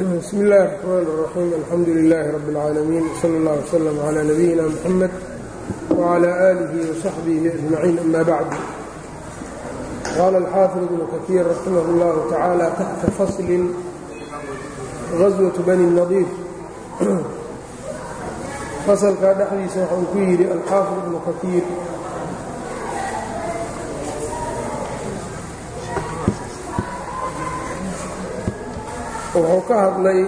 bsmi اllahi الرحmn الرaxيim alxamdu لilaahi rab اlcaalamiin wslى اllah wslm عlى nabiyina mxamed wعlى آlihi وصaxbihi أجmaciin ama bacd qaala alxaafid ibnu kaثiir raximah اllahu tacaala taxta faslin غaswaة bani الnadiir fasalkaa dhexdiisa waxa uu ku yidhi alxaafid ibnu kaثiir wuxuu ka hadlay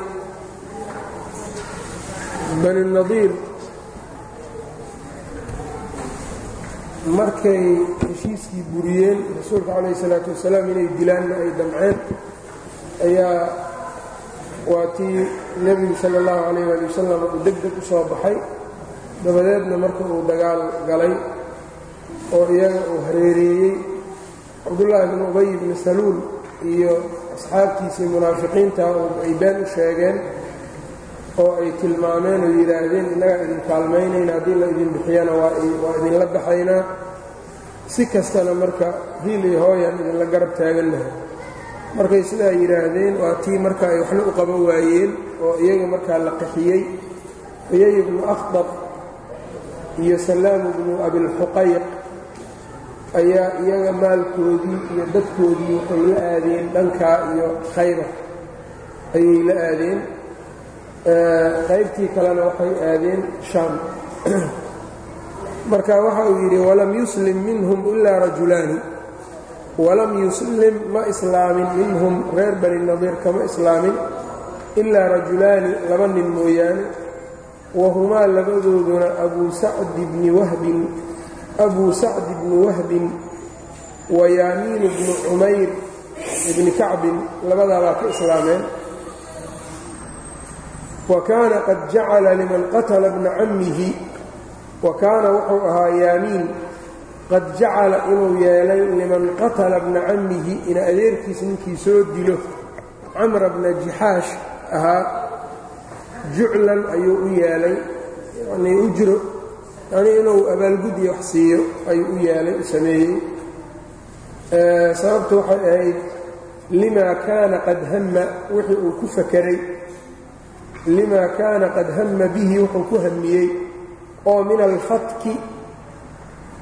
bani nadiir markay heshiiskii buriyeen rasuulka calayh isalaatu wasalaam inay dilaanna ay damceen ayaa waa tii nebigu sala allahu calayh waali wasalam uu deg deg u soo baxay. Dabadeedna marka uu dagaal galay oo iyaga uu hareereeyey cabdullaahi bnu ubay bni saluul iyo asxaabtiisii munaafiqiinta ay been u sheegeen oo ay tilmaameen oo yidhaahdeen innagaa idin kaalmaynayna haddii la idin bixiyana waa idinla baxaynaa si kastana marka hiil iyo hooyaan idinla garab taagannahay markay sidaa yidhaahdeen waa tii marka ay waxna u qaban waayeen oo iyaga markaa la qaxiyey uyay ibnu akhdab iyo salaamu bnu abilxuqayq ayaa iyaga maalkoodii iyo dadkoodii waxay la aadeen dhankaa iyo khaybar. Ayay la aadeen qaybtii kalena waxay aadeen shaam. Marka waxa uu yidhi walam yuslim minhum ilaa rajulaani walam yuslim ma islaamin minhum reer bani nadiir kama islaamin ilaa rajulaani laba nin mooyaane. Wahumaa labadooduna abuu sacdi bni wahbin abu sacd bni wahbin wa yaamiinu bnu cumayr ibni kacbin labadaabaa ka islaameen. Wa kaana qad jacala liman qatala bna cammihi wa kaana wuxuu ahaa yaamiin qad jacala inuu yeelay liman qatala bna cammihi ina adeerkiis ninkii soo dilo. Camra bna jixaash ahaa juclan ayuu u yeelay yanii ujro yani inuu abaalgud iyo wax siiyo ayuu u yeelay u sameeyey. Sababtu waxay ahayd limaa kaana qad hamma wixii uu ku fakeray limaa kaana qad hamma bihi wuxuu ku hamiyey oo min alfatki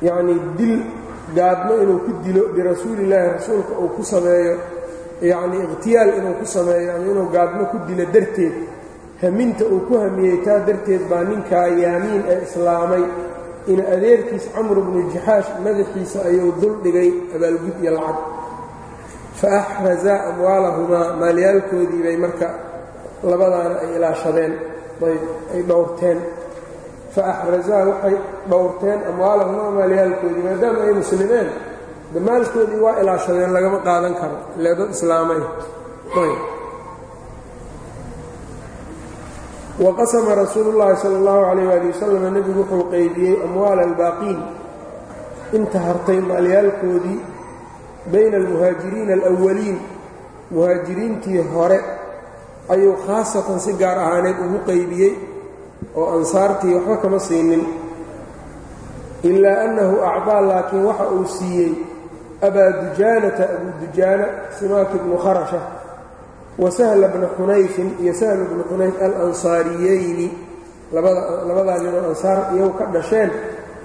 yacnii dil gaadmo inuu ku dilo birasuulillaahi rasuulka uu ku sameeyo yacnii ikhtiyaal inuu ku sameeyo ama inuu gaadmo ku dilo darteed haminta uu ku hamiyey taa darteed baa ninkaa yaamiin ee islaamay ina adeerkiis camru bnu jaxaash madaxiisa ayuu dul dhigay abaalgud iyo lacag. Fa axrazaa amwaalahumaa maalyaalkoodii bay marka labadaana ay ilaashadeen ay dhowrteen. Fa axrazaa waxay dhowrteen amwaalahumaa maalyaalkoodii maadaama ay muslimeen damaalkoodii waa ilaashadeen lagama qaadan karo ilee dad islaamay ayb waqasama rasuulu llaahi sala allahu calayh waali wasalam nebigu wuxuu qeybiyey amwaala albaaqiin. Inta hartay maalyaalkoodii bayna almuhaajiriina alawaliin muhaajiriintii hore ayuu khaasatan si gaar ahaaneed ugu qeybiyey oo ansaartii waxba kama siinin. Ilaa annahu acdaa laakiin waxa uu siiyey abaa dujaanata abuu dujaana simaaki bnu kharasha wasahla bna xunayfin iyo sahla bnu xunayf alansaariyeyni labadaa ninoo ansaar iyagu ka dhasheen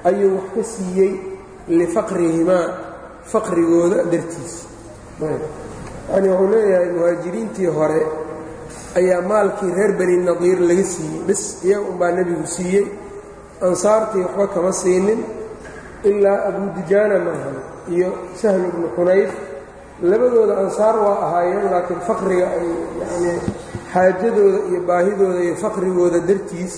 ayuu wax ka siiyey lifaqrihimaa faqrigooda dartiis. Yacnii wuxuu leeyahay muhaajiriintii hore ayaa maalkii reer bani nadiir laga siiyey. Bis iyaga unbaa nebigu siiyey. Ansaartii waxba kama siinin ilaa abuu dujaana maahan iyo sahlu bnu xunayf labadooda ansaar waa ahaayeen laakiin faqriga ay yacnii xaajadooda iyo baahidooda iyo faqrigooda dartiis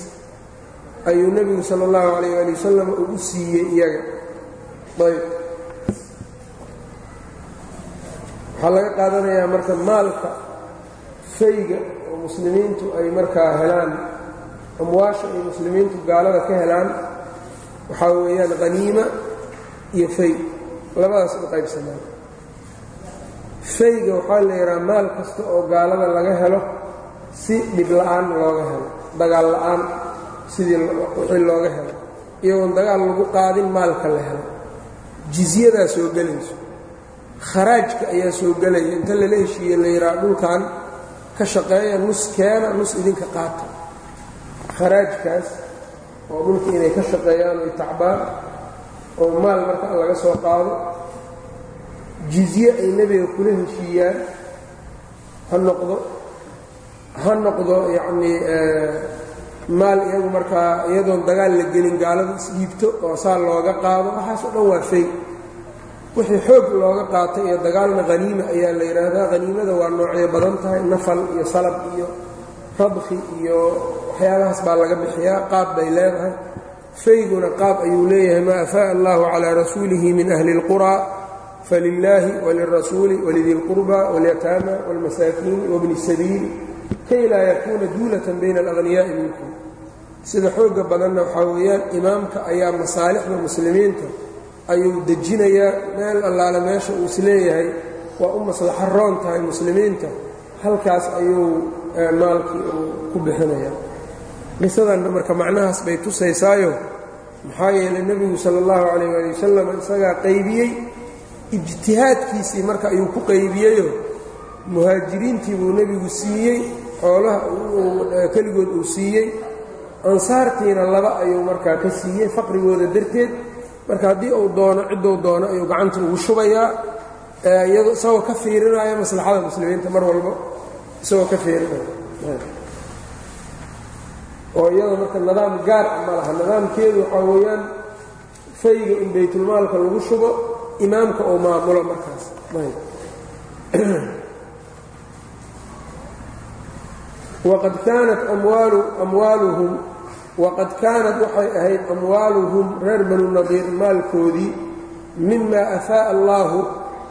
ayuu nebigu sala allahu calayh waali wasalam ugu siiyey iyaga. Ayb. Waxaa laga qaadanayaa marka maalka fayga oo muslimiintu ay markaa helaan amwaasha ay muslimiintu gaalada ka helaan waxaa weeyaan qaniima iyo fay. Labadaas u qaybsamaan fayga waxaa la yidhaha maal kasta oo gaalada laga helo si dhib la'aan looga helo. Dagaal la'aan sidii wixii looga helo. Iyagoon dagaal lagu qaadin maalka la helo. Jizyadaa soo gelayso kharaajka ayaa soo gelaya. Inta lala heshiiye la yidhaha dhulkan ka shaqeeya nus keena nus idinka qaata. Kharaajkaas oo dhulka inay ka shaqeeyaan ay tacbaan oo maal marka laga soo qaado jizye ay nebiga kula heshiiyaan ha noqdo ha noqdo yacnii maal iyagu markaa iyadoon dagaal la gelin gaalada isdhiibto oo saa looga qaado waxaas oo dhan waa fay wixii xoog looga qaatay iyo dagaalna haniima ayaa la yidhaahdaa. Haniimada waa noocyo badan tahay nafal iyo salab iyo radki iyo waxyaabahaas baa laga bixiyaa qaab bay leedahay. Fayguna qaab ayuu leeyahay maa afaa'a allahu calaa rasuulihi min ahli اlquraa falilaahi walirasuuli walidilqurba walyataama wاlmasaakiini wabni sabiili kay laa yakuuna duulatan bayna alaqniyaai minkum sida xooga badanna waxaa weeyaan imaamka ayaa masaalixda muslimiinta ayuu dejinayaa meel allaale meesha uu is leeyahay waa u maslaxo roon tahay muslimiinta halkaas ayuu maalkii uu ku bixinayaa qisadanna marka macnahaas bay tusaysaayo maxaa yeelay nebigu sala allahu calayh waali wasalam isagaa qaybiyey ijtihaadkiisii marka ayuu ku qaybiyeyo muhaajiriintii buu nebigu siiyey xoolaha keligood uu siiyey ansaartiina laba ayuu markaa ka siiyey faqrigooda darteed. Marka haddii uu doono cidduu doono ayuu gacanta ugu shubayaa iyado isagoo ka fiirinaya maslaxada muslimiinta mar walba isagoo ka fiirinaya. Oo iyada marka nidaam gaar ah ma laha nidaamkeedu waxaa weeyaan fayga in baytulmaalka lagu shubo imaamka uu maamulo markaas. Waqad kaanat amwaalu amwaaluhum waqad kaanat waxay ahayd amwaaluhum reer banu nadiir maalkoodii mima afaa'a allaahu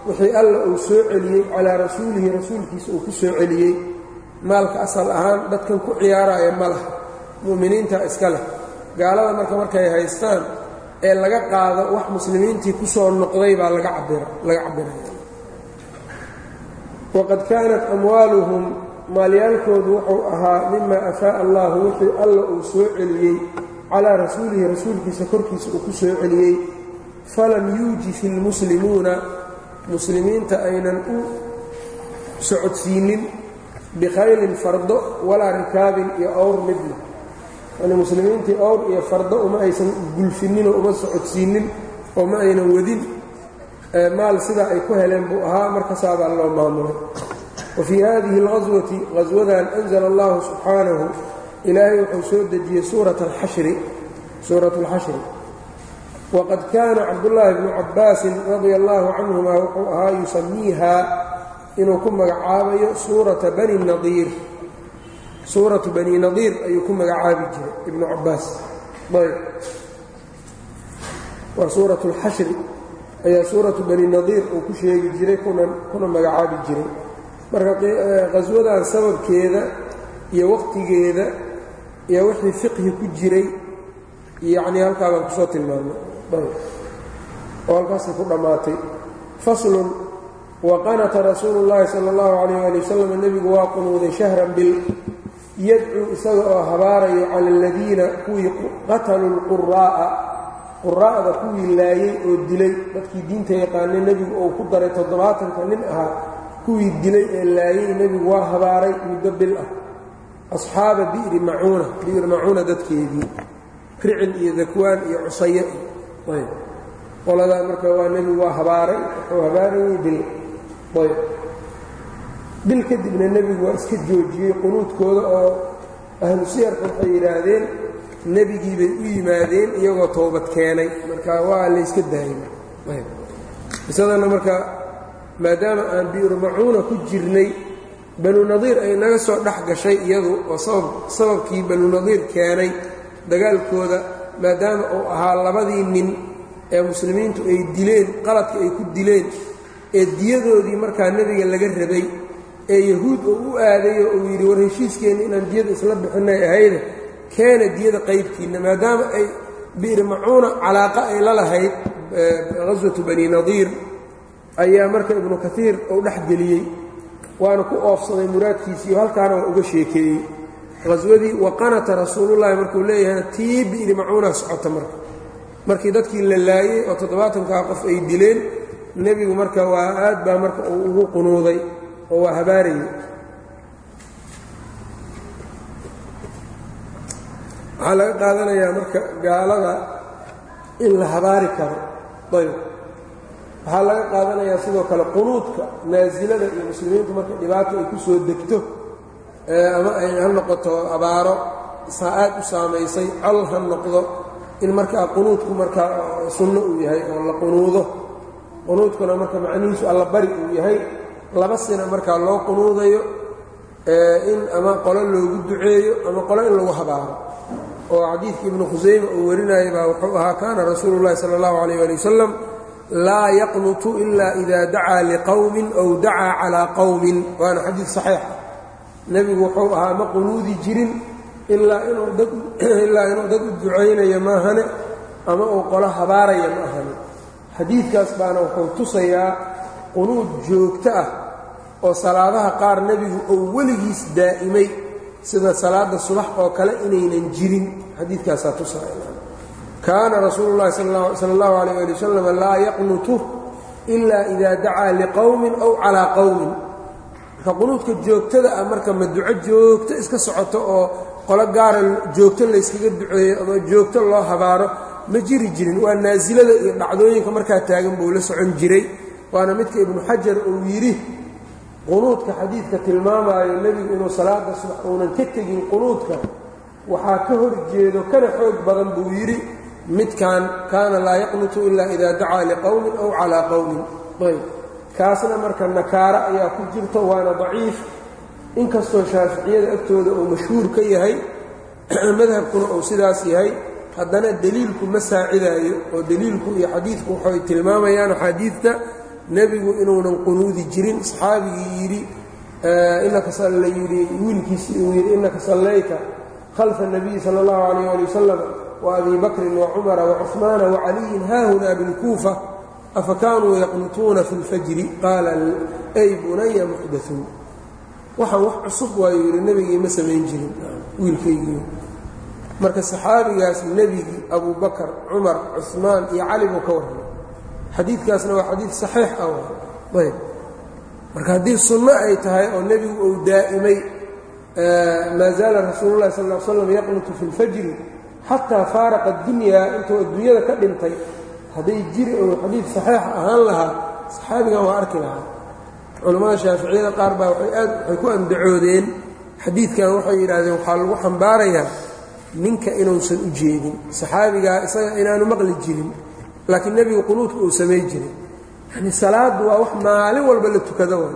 wixii alla uu soo celiyey calaa rasuulihi rasuulkiisa uu ku soo celiyey maalka asal ahaan dadkan ku ciyaaraya ma laha mu'miniinta iska leh. Gaalada marka markay haystaan ee laga qaado wax muslimiintii ku soo noqday baa laga cabiraya waqad kaanat amwaaluhum maalyaalkoodu wuxuu ahaa mima afaa'a allaahu wixii alla uu soo celiyey calaa rasuulihi rasuulkiisa korkiisa uu ku soo celiyey. Falam yuujif ilmuslimuuna muslimiinta aynan u socodsiinin bikhaylin fardo walaa rikaabin iyo owr midna yani muslimiintii owr iyo fardo uma aysan gulfinninoo uma socodsiinin oo ma aynan wadin maal sidaa ay ku heleen buu ahaa markasaabaa loo maamulay wfii hadihi اlqaswati qaswadan anzla allahu subxaanahu ilaahay wuxuu soo dejiyey suurat alxashri suurat اlxashri waqad kaana cabdullaahi bnu cabbaasin radia allahu canhuma wuxuu ahaa yusamiiha inuu ku magacaabayo suurata bani nadiir suuratu bani nadiir ayuu ku magacaabi jiray ibnu cabbaas. Ayb. Waa suurat اlxashri ayaa suuratu bani nadiir uu ku sheegi jiray kuna magacaabi jiray. Marka qaswadan sababkeeda iyo waqtigeeda iyo wixii fiqhi ku jiray yacnii halkaa baan ku soo tilmaamay. Oo halkaasay ku dhammaatay faslun waqanata rasuulu llaahi sala allahu calayh ali wasalam nebigu waa qunuuday shahran bil yadcuu isaga oo habaarayo cala aladiina kuwii qataluu lquraa'a quraa'da kuwii laayey oo dilay dadkii diinta yaqaanay nebigu uu ku daray toddobaatanka nin ahaa kuwii dilay ee laayey nebigu waa habaaray muddo bil ah. Asxaaba bi'ri macuuna bi'ri macuuna dadkeedii ricil iyo dakwaan iyo cusaye ayb. Qoladaa marka waa nebigu waa habaaray wuxuu habaarayey bil. Ayb bil kadibna nebigu waa iska joojiyey qunuudkooda oo ahlu siyarka waxay yidhaahdeen nebigii bay u yimaadeen iyagoo toobad keenay. Marka waa layska daayay ayb. Qisadana marka maadaama aan bi'ru macuuna ku jirnay banu nadiir ay naga soo dhex gashay iyadu oo sababkii banu nadiir keenay dagaalkooda maadaama uu ahaa labadii nin ee muslimiintu ay dileen qaladka ay ku dileen ee diyadoodii markaa nebiga laga rabay ee yahuud uu u aadayo uu yidhi war heshiiskeenna inaan diyada isla bixinay ahayde keena diyada qaybkiinna maadaama ay bi'ri macuuna calaaqa ay la lahayd qaswatu bani nadiir ayaa marka ibnu kaiir uu dhex geliyey waana ku oofsaday muraadkiisii oo halkaana waa uga sheekeeyey. Qaswadii waqanata rasuulullahi markuu leeyahayna tii bi'ri macuuna socota marka. Markii dadkii la laayey oo toddobaatankaa qof ay dileen nebigu marka waa aad baa marka uu ugu qunuuday oo waa habaarayey waxaa laga qaadanayaa marka gaalada in la habaari karo. Ayb. Waxaa laga qaadanayaa sidoo kale qunuudka naasilada iyo muslimiintu marka dhibaato ay ku soo degto ama ay ha noqoto abaaro aad u saamaysay col ha noqdo in markaa qunuudku markaa sunno uu yahay oo la qunuudo. Qunuudkuna marka macnihiisu allabari uu yahay laba sina markaa loo qunuudayo in ama qolo loogu duceeyo ama qolo in lagu habaaro. Oo xadiidkii ibnu khusayma uu warinayay baa wuxuu ahaa kaana rasuulu llahi sala allahu calayh ali wasalam laa yaqnutu ila ida dacaa liqowmin aw dacaa calaa qowmin waana xadiid saxiixa nebigu wuxuu ahaa ma qunuudi jirin ilaa inuu dad u ducaynayo maahane ama uu qolo habaaraya ma ahane xadiidkaas baana wuxuu tusayaa qunuud joogto ah oo salaadaha qaar nebigu uu weligiis daa'imay sida salaada subax oo kale inaynan jirin. Xadiidkaasaa tusaya kaana rasuulu llahi sala allahu alayh ali wasalam laa yaqnutu ila ida dacaa liqowmin aw calaa qowmin marka qunuudka joogtada ah marka ma duco joogto iska socoto oo qolo gaara joogto layskaga duceeyo ama joogto loo habaaro ma jiri jirin. Waa naasilada iyo dhacdooyinka markaa taagan buu la socon jiray waana midka ibnu xajar uu yidhi qunuudka xadiidka tilmaamaayo nebigu inuu salaada subax uunan ka tegin qunuudka waxaa ka hor jeedo kana xoog badan buu yidhi midkan kaana laa yaqnutu ilaa ida dacaa liqowmin aw calaa qowmin ayb. Kaasna marka nakaaro ayaa ku jirto waana daciif. Inkastoo shaaficiyada agtooda uu mashhuur ka yahay madhabkuna uu sidaas yahay haddana deliilku ma saacidaayo oo deliilku iyo xadiidku waxay tilmaamayaan axaadiidta nebigu inuunan qunuudi jirin saxaabigii yidhi inaka la yidhi wiilkiisii uu yidhi innaka sallayta khalfa الnabiyi salى اllahu alayh ali wasalam waabii bakrin wacumara wacuثmaana wacaliyin haahunaa bilkuufa afa kaanuu yaqnutuuna fi اlfajri qaala ay bunaya muxdaثuun waxaan wax cusub waayuu yidhi nebigii ma samayn jirin wiilkaygii marka saxaabigaas nebigii abu bakar cumar cuثmaan iyo cali buu ka warramay xadiidkaasna waa xadiid saxiix ah ayb. Marka haddii sunno ay tahay oo nebigu uu daa'imay maa zaala rasuulu llahi sal slam yaqnutu fi اlfajri xataa faaraqa اdunyaa intuu adduunyada ka dhintay hadday jiri ou xadiid saxiixa ahaan lahaa saxaabigan waa arki lahaa. Culammada shaaficiyada qaar baa aad waxay ku andacoodeen xadiidkan waxay yidhaahdeen waxaa lagu xambaarayaa ninka inuusan u jeedin saxaabigaa isaga inaanu maqli jirin laakiin nebigu qunuudka uu samay jiray. Yacni salaaddu waa wax maalin walba la tukado wa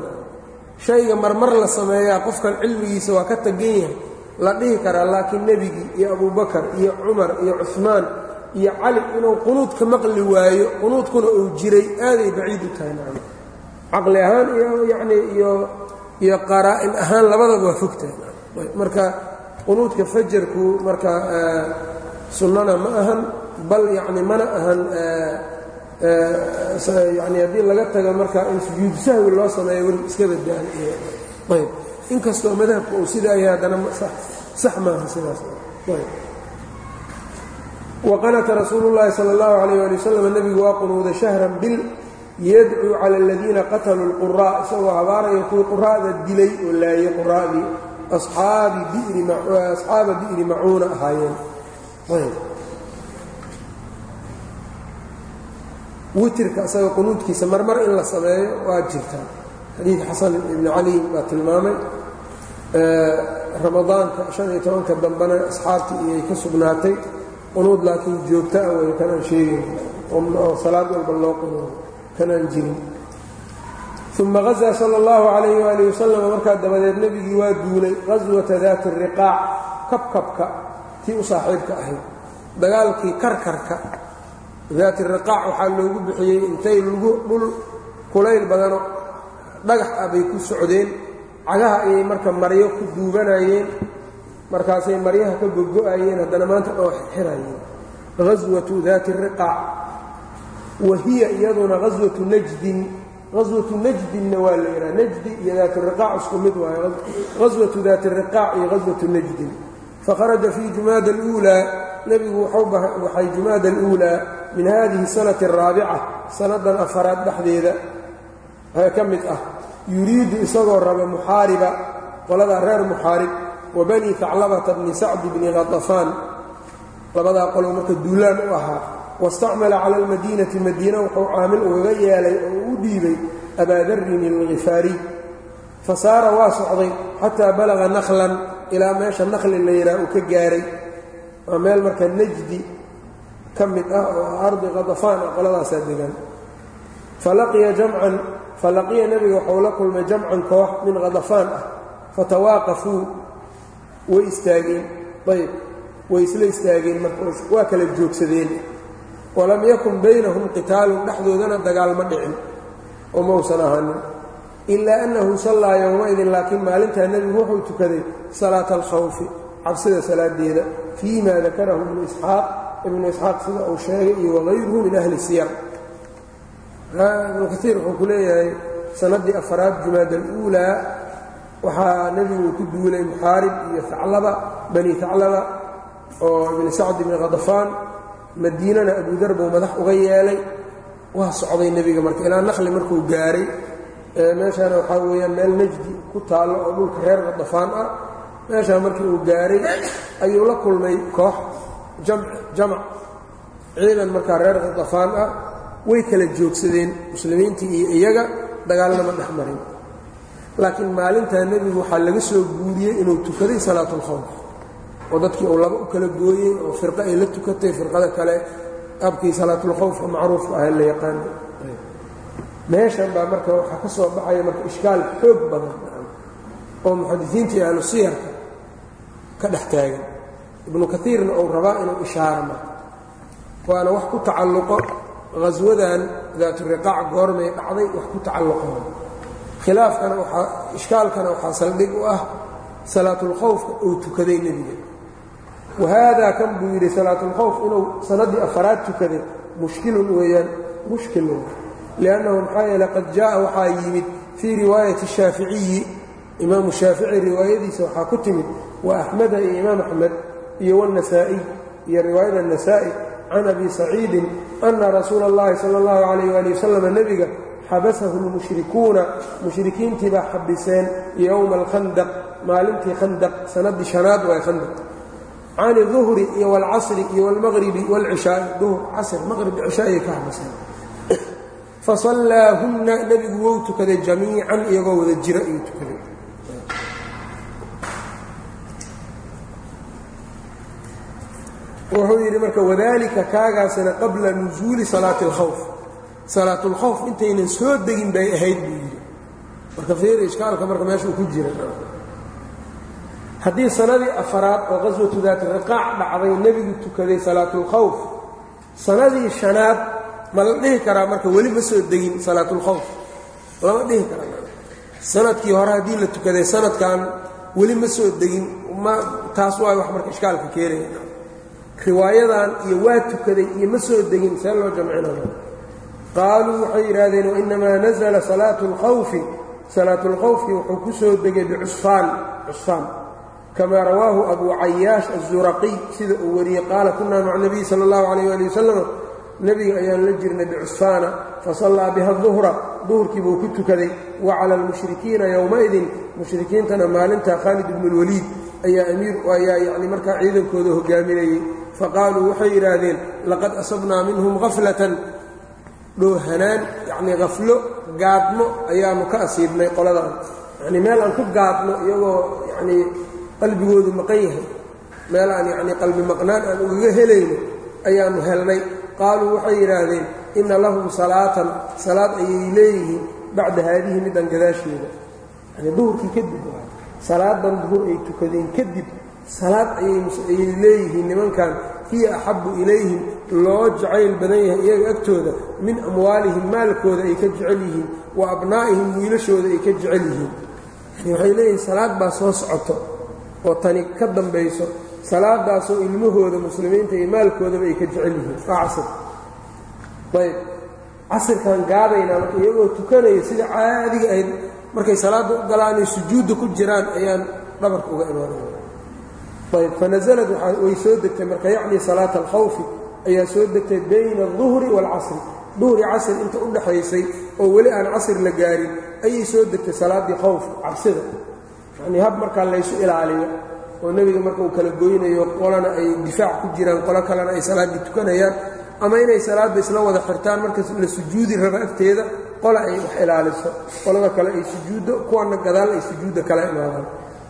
shayga marmar la sameeyaa qofkan cilmigiisa waa ka tagan yahay la dhihi karaa. Laakiin nebigii iyo abubakar iyo cumar iyo cusmaan iyo cali inuu qunuudka maqli waayo qunuudkuna uu jiray aaday baciid u tahay macna caqli ahaan iyo yacnii iyo iyo qaraa-in ahaan labadaba waa fogtahay marka qunuudka fajarku marka sunnana ma ahan bal yacni mana ahan yani haddii laga tago marka in sujuud sahwi loo sameeyo weli iska badaan ayb. Inkastoo madhabka uu sidaa yahay haddana sax maaha sidaas. Ayb. Waqanata rasuulu llaahi sala allahu calayh ali wasalam nebigu waa qunuuda shahran bil yadcuu cala aladiina qataluu lquraa isagoo habaaraya kuwii quraa'da dilay oo laayay quraa'dii asxaaba bi'ri macuuna ahaayeen witirka isaga qunuudkiisa marmar in la sameeyo waa jirtaa xadiid xasan ibni cali baa tilmaamay ramadaanka shan iyo tobanka dambena asxaabtii iyay ka sugnaatay. Qunuud laakiin joogta ah way kanaan sheegayn oo salaad walba loo qunuudo kanaan jirin. Uma hazaa sala allahu calayh waali wasalam markaa dabadeed nebigii waa duulay qaswata daati riqaac kabkabka tii u saaxiibka ahayd. Dagaalkii karkarka daati riqaac waxaa loogu bixiyey intay lugu dhul kulayl badano. Dhagax ah bay ku socdeen. Cagaha ayay marka maryo ku duubanayeen markaasay maryaha ka gogo-ayeen haddana maanta dhoo xirayeen. Haswatu daati riqaac. Wa hiya iyaduna haswatu najdin. Haswatu najdinna waa la yidhaha. Najdi iyo daati riqaac isku mid waayo. Haswatu daati riqaac iyo haswatu najdin. Fakharaja fii jumaada aluulaa. Nebigu waxay jumaada aluulaa min hadihi sanati araabica sannadan afaraad dhexdeeda ka mid ah yuriidu isagoo raba muxaariba qoladaa reer muxaarib wa bani taclabata bni sacdi bni khatafaan labadaa qoloo marka duulaan u ahaa wastacmala cala almadiinati madiina wuxuu caamil ugaga yeelay oo u dhiibay abaadarrin alkhifaariy fa saara waa socday xataa balaga nakhlan ilaa meesha nakhli la yidhaha uu ka gaaray. Waa meel marka najdi ka mid ah oo ardi qadafaan qoladaasaa degan. Falaqiya jamcan falaqiya nebiga waxuu la kulmay jamcan koox min qadafaan ah. Fatawaaqafuu way istaageen. Ayb way isla istaageen marka waa kala joogsadeen. Walam yakun baynahum qitaalun dhexdoodana dagaal ma dhicin. Oo mausan ahaanin. Ilaa annahu sallaa yowmaidin laakiin maalintaa nebigu wuxuu tukaday salaata alkhawfi cabsida salaadeeda fii ma dakarahu ibnu isxaaq ibnu isxaaq sida uu sheegay iyo wagayruhu min ahli siyar. Ibnu kaiir wuxuu ku leeyahay sannaddii afaraad jumaad aluulaa waxaa nebigu uu ku duulay muxaarib iyo aclaba bani aclaba oo ibni sacd ibni khadafaan madiinana abudar buu madax uga yeelay. Waa socday nebiga marka ilaa naqli markuu gaaray. Meeshaana waxaa weeyaan meel najdi ku taallo oo dhulka reer khadafaan ah. Meeshaa markii uu gaaray ayuu la kulmay koox jamac ciidan markaa reer khadafaan ah way kala joogsadeen muslimiintii iyo iyaga dagaalnama dhex marin laakiin maalintaa nebigu waxaa laga soo guuriyey inuu tukaday salaatulkhawf oo dadkii uu laba u kala gooyey oo firqo ay la tukatay firqada kale abkii salaatulkhawfka macruufka ah la yaqaana meeshan baa marka waxaa ka soo baxaya marka ishkaal xoog badan oo muxadisiinta iyo ahlu ka dhex taagan ibnu kaiirna uu rabaa inuu ishaaro marka. Waana wax ku tacalluqo haswadan daaturiqaac goormay dhacday wax ku tacalluqo. Khilaafkana waaa ishkaalkana waxaa saldhig u ah salaatulkhawfka uu tukaday nebiga. Wahaadaa kan buu yidhi salaatulkhawf inuu sannaddii afaraad tukaday. Mushkilun weeyaan mushkil liannahu maxaa yeele qad jaa'a waxaa yimid fii riwaayati shaaficiyi imaamu shaafici riwaayadiisa waxaa ku timid wa axmeda iyo imaam axmed iyo wاnasaa'iy iyo riwaayada anasaa'i can abi saciidin ana rasuula اllahi sala اllahu calayh ali wasalam nebiga xabasahu lmushrikuuna mushrikiintii baa xabiseen yowma alkhandaq maalintii khandaq sannaddii shanaad waa khandaq can iduhri iyo wاlcasri iyo wاlmaqribi wاlcishaai duhr casr maqrib cishaayay ka xabiseen fasallaahunna nebigu wou tukaday jamiican iyagoo wada jira ayuu tukaday wuxuu yidhi marka wadalika kaagaasina qabla nusuuli salaati اlkhawf salaat اlkhawf intaynan soo degin bay ahayd buu yidhi. Marka fiiri ishkaalka marka meeshuu ku jira haddii sanadii afaraad oo qaswatu daati riqaac dhacday nebigu tukaday salaatulkhawf sanadii shanaad ma la dhihi karaa marka weli ma soo degin salaatulkhawf lama dhihi kara sannadkii hore haddii la tukaday sanadkan weli ma soo degin ma taas waay wax marka ishkaalka keenaya riwaayadan iyo waa tukaday iyo ma soo degin see loo jamcinaya qaaluu waxay yidhaahdeen wainamaa nazla salaatu اlkhawfi salaatu اlkhawfki wuxuu ku soo degay bicusfaan cusfaan kamaa rawaahu abu cayaash azuraqiy sida uu wariyey qaala kunaa maca nabiyi sala اllahu calayh ali wasalam nebiga ayaan la jirnay bicusfaana fasallaa biha duhra duhurkii buu ku tukaday wa cala almushrikiina yowmaidin mushrikiintana maalinta khaalid ibnu اlwaliid ayaa amiir ayaa yacni markaa ciidankooda hogaaminayey faqaaluu waxay yidhaahdeen laqad asabnaa minhum haflatan dhoohanaan yacnii haflo gaadmo ayaanu ka asiibnay qoladan. Yacnii meel aan ku gaadno iyagoo yacnii qalbigoodu maqan yahay. Meel aan yacnii qalbi maqnaan aan ugaga helayno ayaannu helnay. Qaaluu waxay yidhaahdeen inna lahum salaatan. Salaad ayay leeyihiin bacda haadihi middan gadaasheeda. Yacnii duhurkii kadib waay salaadan duhur ay tukadeen kadib salaad ayay leeyihiin nimankan. Hiya axabbu ilayhim loo jacayl badan yahay iyaga agtooda min amwaalihim maalkooda ay ka jecel yihiin wa abnaa'ihim wiilashooda ay ka jecel yihiin. Yani waxay leeyihiin salaad baa soo socoto oo tani ka dambayso salaadaasoo ilmahooda muslimiinta iyo maalkoodaba ay ka jecel yihiin. Waa casir ayb. Casirkan gaadaynaa marka iyagoo tukanaya sida caadiga ahayd markay salaadda u galaanay sujuudda ku jiraan ayaan dhabarka uga imaanaya ayb fanazlad way soo degtay marka yacni salaata alkhawfi ayaa soo degtay bayna aduhri waalcasri duhri casr inta u dhaxaysay oo weli aan casr la gaarin ayay soo degtay salaadii khawf cabsida. Yanii hab markaa laysu ilaaliyo oo nebiga marka uu kala goynayo qolana ay difaac ku jiraan qolo kalena ay salaaddii tukanayaan ama inay salaadda isla wada xirtaan marka la sujuudi raba agteeda qola ay wax ilaaliso. Qolada kale ay sujuuddo kuwana gadaal ay sujuudda kala imaadaan.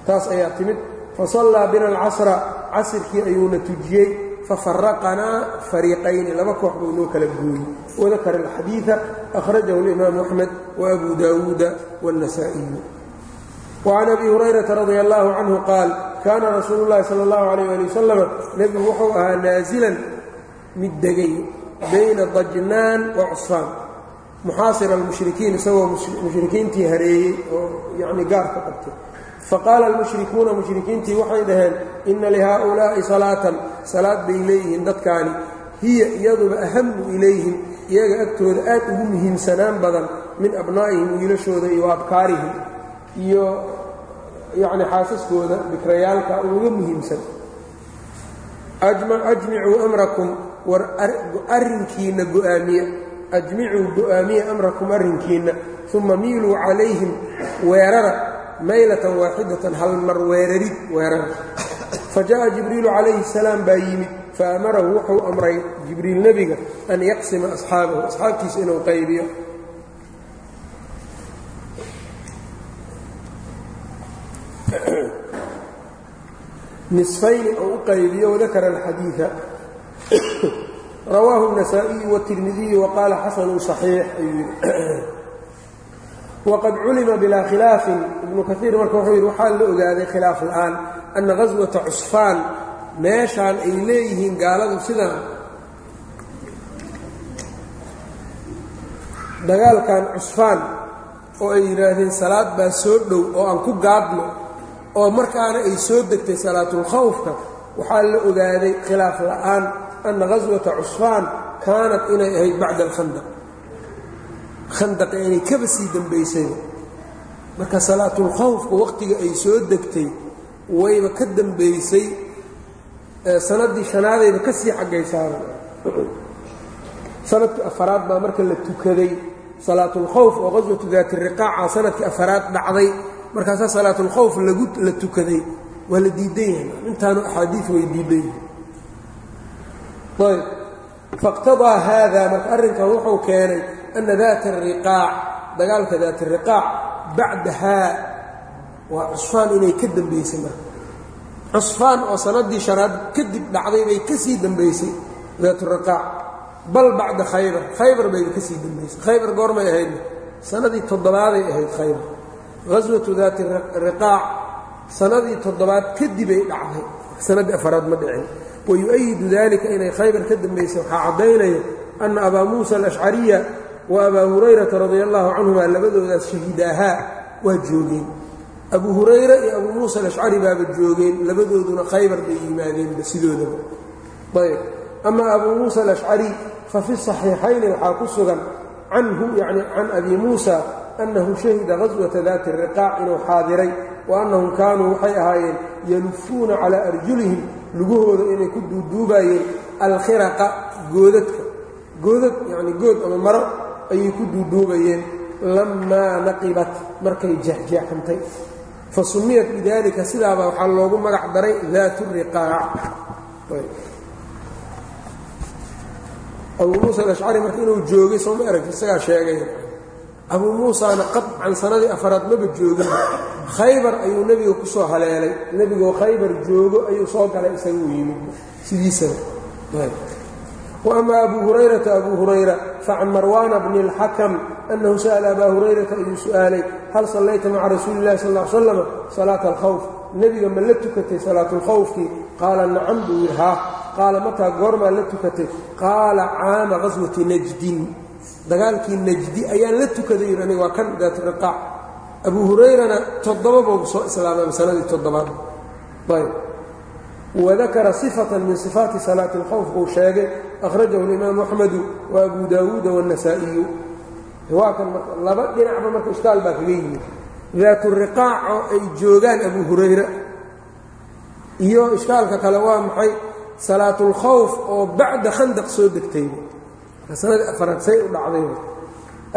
Taas ayaa timid fasallaa bina alcasra casirkii ayuuna tujiyey fafaraqanaa fariiqayni laba koox buu inoo kala gooyey wadakara alxadiida akhrajahu اlimaamu axmed waabu daawuuda wاnnasaa'iyu وcan abi hurayrata radi allahu canhu qaal kaana rasuulu اllahi salى اllahu alayh ali wasalam nebigu wuxuu ahaa naasilan mid degay bayna dajnaan wa cusfaan muxaasira almushrikiin isagoo mushrikiintii hareeyey oo yacni gaar ka qabtay faqaala almushrikuuna mushrikiintii waxay dhaheen inna lihaaulaa'i salaatan. Salaad bay leeyihiin dadkaani. Hiya iyaduba ahamu ilayhim iyaga agtooda aad ugu muhiimsanaan badan min abnaa'ihim wiilashooda iyo abkaarihim. Iyo yacni xaasaskooda bikrayaalka uga muhiimsan. Ajmicuu amrakum war arrinkiinna go'aamiya. Ajmicuu go'aamiya amrakum arrinkiinna uma miiluu calayhim weerara maylatan waaxidatan hal mar weerarid weerara fa jaءa jibriilu calayhi salaam baa yimid faamarahu wuxuu amray jibriil nebiga an yaqsima asxaabahu asxaabtiisa inuu qaybiyo nisfayni oo u qaybiyo wadakara alxadiida rawaahu النasaaئiyu wالtirmidiyu waqaala xasanu صaxiix ayuu yidhi waqad culima bilaa khilaafin ibnu kaiir marka wuxuu yidhi waxaa la ogaaday khilaaf la'aan ana gaswata cusfaan meeshaan ay leeyihiin gaaladu sidan dagaalkan cusfaan oo ay yidhaahdeen salaad baa soo dhow oo aan ku gaadno oo markaana ay soo degtay salaatulkhawfka waxaa la ogaaday khilaaf la'aan ana gaswata cusfaan kaanat inay ahayd bacda alkhandaq khandaqa inay kaba sii dambaysayba marka salaatulkhawfka wakhtiga ay soo degtay wayba ka dambaysay sanadii shanaadayba ka sii xaggaysaaba sannadkii afaraad baa marka la tukaday salaatulkhawf oo qaswatu daati riqaaca sannadkii afaraad dhacday. Markaasaa salaatulkhawf lagu la tukaday. Waa la diidan yahay intaanu axaadiid way diidan yahay ayb faاqtadaa haada marka arrinkan wuxuu keenay ana daata ariqaac dagaalka daat riqaac bacdahaa waa cusfaan inay ka dambaysay marka cusfaan oo sanadii shanaad kadib dhacday bay ka sii dambaysay daat riqaac bal bacda khaybar khaybar bayba ka dambaysay khaybar goormay ahaydna sanadii toddobaaday ahayd khaybar gaswatu daati riqaac sanadii toddobaad kadibay dhacday sanadii afaraad ma dhicin wayu'ayidu dalika inay khaybar ka dambaysay waxaa caddaynaya ana abaa muusa alashcariya wa abaa hurayrata radia allahu canhuma labadoodaas shahidaahaa waa joogeen. Abuu hurayra iyo abuu muusa alashcari baaba joogeen labadooduna khaybar bay yimaadeenba sidoodaba. Ayb. Ama abuu muusa alashcari fa fi saxiixayni waxaa ku sugan canhu yacni can abi muusa annahu shahida gaswata daati riqaac inuu xaadiray wa annahum kaanuu waxay ahaayeen yalufuuna calaa arjulihim lugahooda inay ku duuduubaayeen alkhiraqa goodadka. Goodad yacni good ama maro ayay ku duuduubayeen lammaa naqibat markay jeexjeexantay fa sumiyat bidaalika sidaabaa waxaa loogu magac daray daatu riqaac abuu muusa alashcari marka inuu joogay sooma aragti isagaa sheegay. Abuu muusana qabcan sanadii afaraad maba joogin. Khaybar ayuu nebiga ku soo haleelay. Nebigoo khaybar joogo ayuu soo galay isaga u yimid sidiisaba wa ama abuu hurayrata abuu hurayra facan marwaana bni اlxakam annahu sa'ala abaa hurayrata ayuu su'aalay hal sallayta maca rasuuli اllahi sal ll slam salaata alkhawf nebiga ma la tukatay salaatulkhawfkii qaala nacam buu yidhi haa qaala mataa goormaa la tukatay qaala caama qaswati najdin dagaalkii najdi ayaan la tukaday yidhi aniga waa kan daat riqaac abuu hurayrana toddoba boobu soo islaamay sanadii toddobaad ayb wadakara sifatan min sifaati salaati اlkhawf buu sheegay akhrajahu اlimaamu axmedu wa abu daawuuda waاnnasaa'iyu waa kan laba dhinacba marka ishkaal baa kaga yimid daatu riqaac oo ay joogaan abuu hurayra iyo ishkaalka kale waa maxay salaatulkhawf oo bacda khandaq soo degtayba sanadii afaraad say u dhacday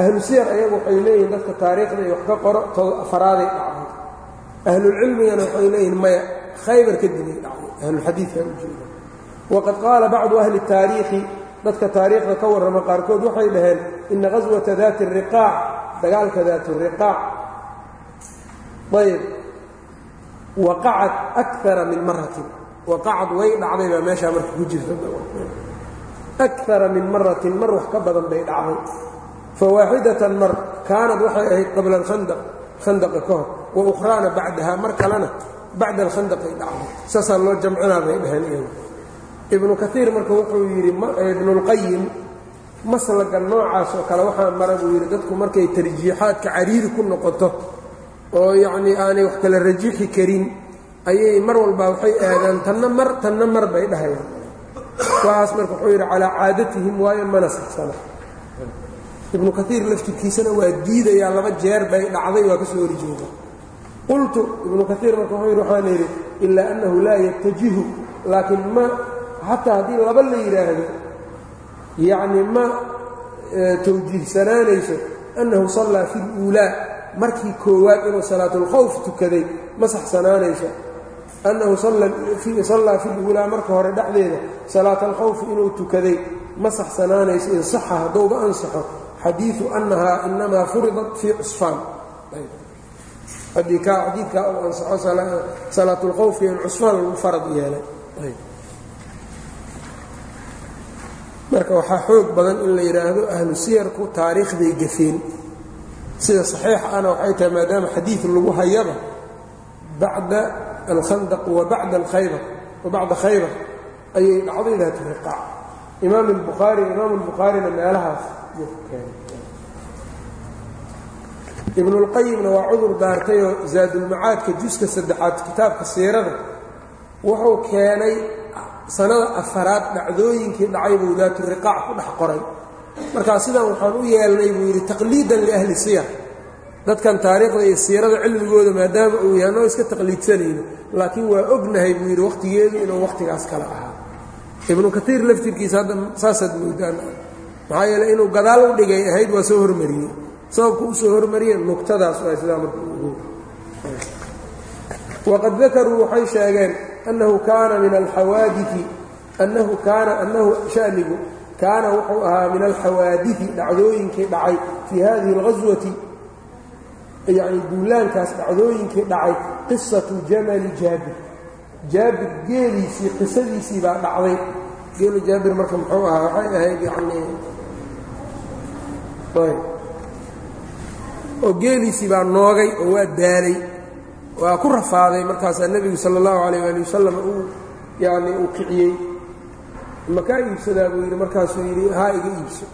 ahlu siyar ayagu waxay leeyihiin dadka taariikhda iyo wax ka qoro afaraaday dhacday ahlulcilmigana waxay leeyihiin maya khaybar kadibay dhacday ahlulxadiidkan ujeeda waqad qaala bacdu ahli taariikhi dadka taariikhda ka warrama qaarkood waxay dhaheen ina qaswata daati riqaac. Dagaalka daat riqaac. Ayb waqacad akara min maratin waqacad way dhacday baa meeshaa marka ku jirta akara min maratin mar wax ka badan bay dhacday. Fawaaxidatan mar kaanad waxay ahayd qabla alkhandaq khandaqa ka hor. Wa ukhraana bacdaha mar kalena bacda alkhandaqay dhacday. Saasaa loo jamcinaa bay dhaheen iyagu ibnu kaiir marka wuxuu yidhi ibnulqayim maslaga noocaas oo kale waxaa mara buu yidhi dadku markay tarjiixaadka cariiri ku noqoto oo yacnii aanay wax kala rajixi karin ayay mar walba waxay aadaan tanna mar tanna mar bay dhahayaan. Waaas marka wuxuu yidhi calaa caadatihim waayo mana saxsana. Ibnu kaiir laftirkiisana waa diidayaa laba jeer bay dhacday waa ka soo horjeeda. Qultu ibnu kaiir marka wuxuu yidhi waxaan yidhi ilaa annahu laa yatajihu laakiin ma xataa haddii laba la yidhaahdo yacni ma tawjiihsanaanayso annahu sallaa fi luulaa markii koowaad inuu salaatulkhawf tukaday ma saxsanaanayso annahu sallaa fi luulaa marka hore dhexdeeda salaatalkhawfi inuu tukaday ma saxsanaanayso in saxa haddouba ansaxo xadiiu annahaa inamaa furidat fii cusfaan xadiidkaa uu ansaxo salaatulkhawfka in cusfaan lagu farad yeelay marka waxaa xoog badan in la yidhaahdo ahlu siyarku taariikhday gafeen. Sida saxiixa waxay tahay maadaama xadiid lagu hayaba bacda alkhandaq wa bacda alkhaybar wa bacda khaybar ayay dhacday daat riqaac imaam albukhaari imaam albukhaarina meelahaas yuu ku keenay ibnulqayimna waa cudur daartayoo zaadulmacaadka juska saddexaad kitaabka siirada wuxuu keenay sanada afaraad dhacdooyinkii dhacay buu daatu riqaac ku dhex qoray. Markaa sidan waxaan u yeelnay buu yidhi taqliidan liahli siyar. Dadkan taariikhda iyo siirada cilmigooda maadaama uu yahay noo iska taqliidsanayno laakiin waa ognahay buu yidhi wakhtigeedu inuu wakhtigaas kale ahaa. Ibnu kaiir laftirkiisa hadda saasaad moodaan maxaa yeele inuu gadaal u dhigay ahayd waa soo hormariyey. Sababku u soo hormariyeen nuqtadaas sidaa marka waqad dakaruu waxay sheegeen annahu kaana min alxawaadii annahu kaana annahu shanigu kaana wuxuu ahaa min alxawaadii dhacdooyinkii dhacay fii hadihi اlghaswati yacni duulaankaas dhacdooyinkii dhacay qisatu jamali jaabir jaabir geeliisii qisadiisii baa dhacday geelu jaabir marka muxuu ahaa waxay ahayd yacnii oo geeliisii baa noogay oo waa daalay waa ku rafaaday markaasaa nebigu sala allahu calayh ali wasalam uu yacni uu kiciyey. Ma iibsadaa buu yidhi markaasuu yidhi haa iga iibso.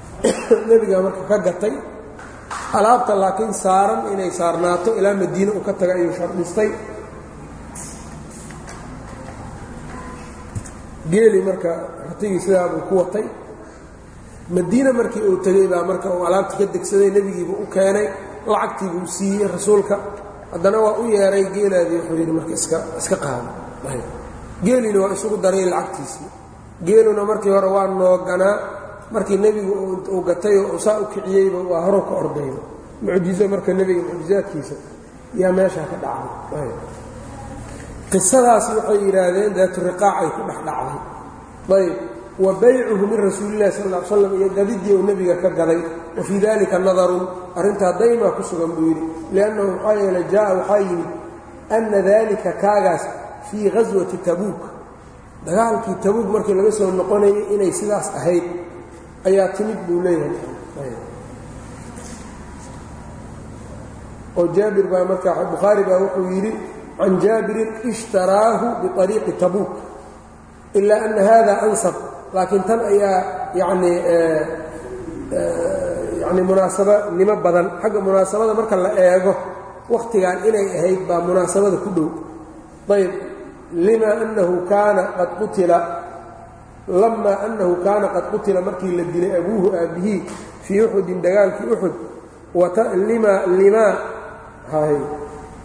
Nebigaa marka ka gatay alaabta laakiin saaran inay saarnaato ilaa madiine uu ka taga ayuu shardhistay geeli marka ratigii sidaa buu ku watay. Madiine markii uu tegey baa marka uu alaabtii ka degsaday nebigiibuu u keenay lacagtii buu siiyey rasuulka haddana waa u yeeray geelaadii wuxuu yidhi marka iska qaado. Geelina waa isugu daray lacagtiisii geeluna markii hore waa nooganaa markii nebigu uu gatay oo saa u kiciyeyba waa horow ka ordayba mucjizo marka nebiga mucjizaadkiisa yaa meeshaa ka dhacday. Qisadaas waxay yidhaahdeen daatu riqaacay ku dhex dhacday. Ayb wa baycuhu min rasuulillahi sal ly slam iyo gadidii uu nebiga ka gaday wa fii dalika nadarun arrintaa daymaa ku sugan buu yidhi liannahu maxaa yeele jaa'a waxaa yimid anna dalika kaagaas fii ghaswati tabuuk. Dagaalkii tabuuk markii laga soo noqonayay inay sidaas ahayd ayaa timid buu leeyahay. Oo jaabir baa marka bukhaari baa wuxuu yidhi can jaabirin ishtaraahu biariiqi tabuuk. Ilaa ana hada ansab laakiin tan ayaa yanii yani munaasabanimo badan. Xagga munaasabada marka la eego wakhtigan inay ahayd baa munaasabada ku dhow. Ayb lima anahu kaana qad qutila lama anahu kaana qad qutila markii la dilay abuuhu aabbihii fii uxudin dagaalkii uxud lima lima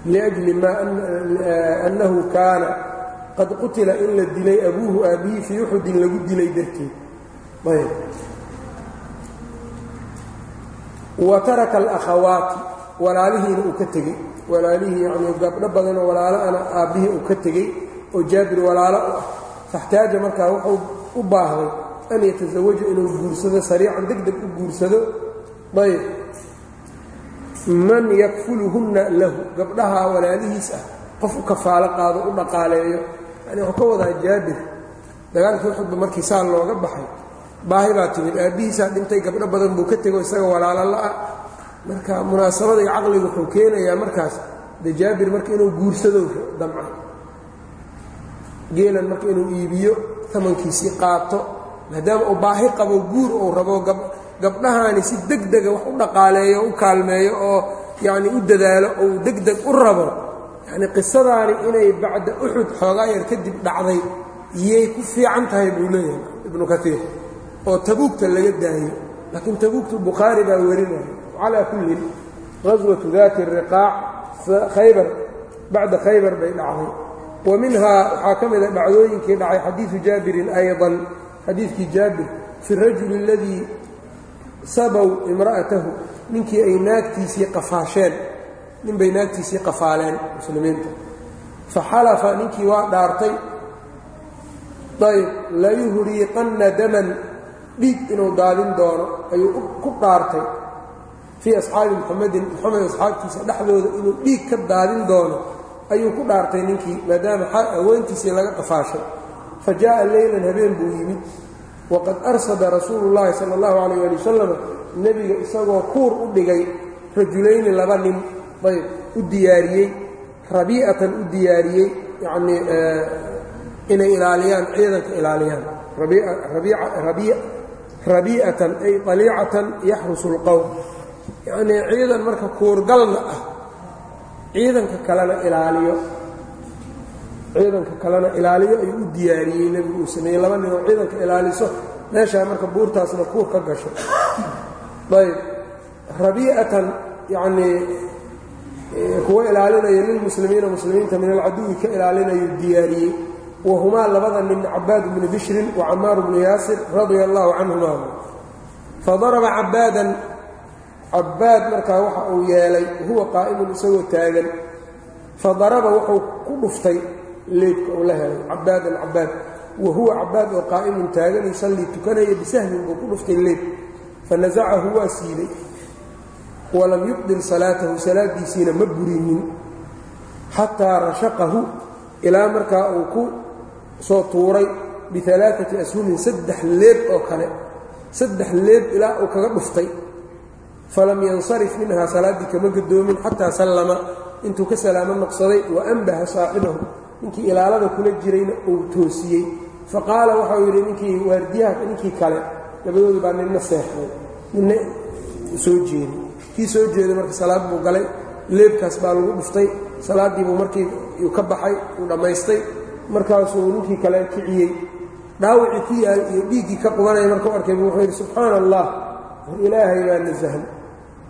liajli ma annahu kaana qad qutila in la dilay abuuhu aabbihii fii uxudin lagu dilay darteed. Ayb wa taraka alakhawaati walaalihiina uu ka tegey. Walaalihii yacnii gabdho badanoo walaalo ana aabbihii uu ka tegey oo jaabir walaalo u ah. Faxtaaja markaa wuxuu u baahday an yatasawaja inuu guursado sariican deg deg u guursado. Ayb. Man yakfuluhunna lahu gabdhaha walaalihiis ah qof u kafaalo qaado u dhaqaaleeyo. Yani wuxuu ka wadaa jaabir. Dagaalkii uxudba markii saa looga baxay baahi baa timid aabbihiisaa dhintay gabdho badan buu ka tego isaga walaalo la-ah marka munaasabada iyo caqligu wuxuu keenayaa markaas de jaabir marka inuu guursado damca geelan marka inuu iibiyo tamankiisii qaato maadaama uu baahi qabo guur uu rabo gabdhahaani si deg dega wax u dhaqaaleeyo u kaalmeeyo oo yacni u dadaalo ou deg deg u rabo. Yacni qisadaani inay bacda uxud xoogaa yar kadib dhacday yay ku fiican tahay buu leeyahay ibnu kaiir oo tabuugta laga daayo. Laakiin tabuugtu bukhaari baa warinaya. Calaa kullin qaswatu daati riqaac khaybar bacda khaybar bay dhacday. Wa minhaa waxaa ka mida dhacdooyinkii dhacay xadiidu jaabirin ayضan xadiidkii jaabir fi rajuli اladii sabow imra'atahu. Ninkii ay naagtiisii qafaasheen ninbay naagtiisii qafaaleen muslimiinta. Faxalafa ninkii waa dhaartay ayb layuhriiqanna daman dhiig inuu daadin doono ayuu ku dhaartay fii asxaabi muxamedin moxamed asxaabtiisa dhexdooda inuu dhiig ka daadin doono ayuu ku dhaartay ninkii maadaama haweentiisii laga qafaashay. Fa jaa'a leylan habeen buu yimid. Waqad arsada rasuulu llaahi sala allahu calayh ali wasalam nebiga isagoo kuur u dhigay rajulayni laba nin ayb u diyaariyey rabiicatan u diyaariyey yacnii inay ilaaliyaan ciidanka ilaaliyaan rabiicatan ay aliicatan yaxrusu اlqowm yacnii ciidan marka kuurgalna ah ciidanka kalena ilaaliyo. Ciidanka kalena ilaaliyo ayuu u diyaariyey nebigu uu sameeyey. Laba nin oo ciidanka ilaaliso meeshaa marka buurtaasna kuur ka gasho. Ayb. Rabiicatan yacnii kuwa ilaalinayo lilmuslimiina muslimiinta min alcaduwi ka ilaalinayuu diyaariyey wahumaa labada nin cabaad bnu bishrin wa camaaru bnu yaasir radia allahu canhuma fadaraba cabaadan cabaad markaa waxa uu yeelay huwa qaa'imun isagoo taagan fadaraba wuxuu ku dhuftay leebka uu la helay cabaadan cabaad wa huwa cabaad oo qaa'imun taagan yusallii tukanaya bisahmin buu ku dhuftay leeb fanasacahu waa siibay walam yubdil salaatahu salaadiisiina ma burinin xataa rashaqahu ilaa markaa uu ku soo tuuray bialaaati ashulin saddex leeb oo kale saddex leeb ilaa uu kaga dhuftay. Falam yansarif minhaa salaaddii kama gadoomin xataa sallama. Intuu ka salaamo noqsaday wa anbaha saaxibahu. Ninkii ilaalada kula jirayna uu toosiyey. Faqaala waxau yidhi ninkii waardiyaha ninkii kale. Labadoodu baa ninna seexday. Ninna soo jeeday kii soo jeeday marka salaad buu galay. Leebkaas baa lagu dhuftay. Salaaddiibuu markii ka baxay uu dhammaystay markaasuu ninkii kale kiciyey. Dhaawicii ku yaal iyo dhiiggii ka qubanaya markuu arkay buu wuxuu yidhi subxaana allah war ilaahay baa nasahan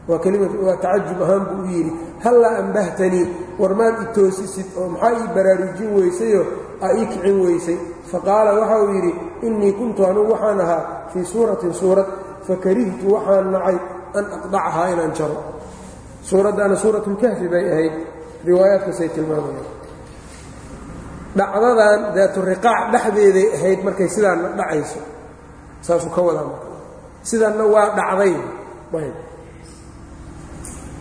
waa kelimad waa tacajub ahaan buu u yidhi hallaa ambahtanii war maad i toosisid oo maxaa ii baraarujin weysayoo aa ii kicin weysay? Faqaala waxa uu yidhi innii kuntu anugu waxaan ahaa fii suuratin suurad fakarihtu waxaan nacay an aqdacahaa inaan jaro. Suuraddaana suuratulkahfi bay ahayd. Riwaayaadkaasay tilmaamayaan dhacdadan daaturiqaac dhexdeeday ahayd markay sidaanna dhacayso saasuu ka wadaa marka sidanna waa dhacday.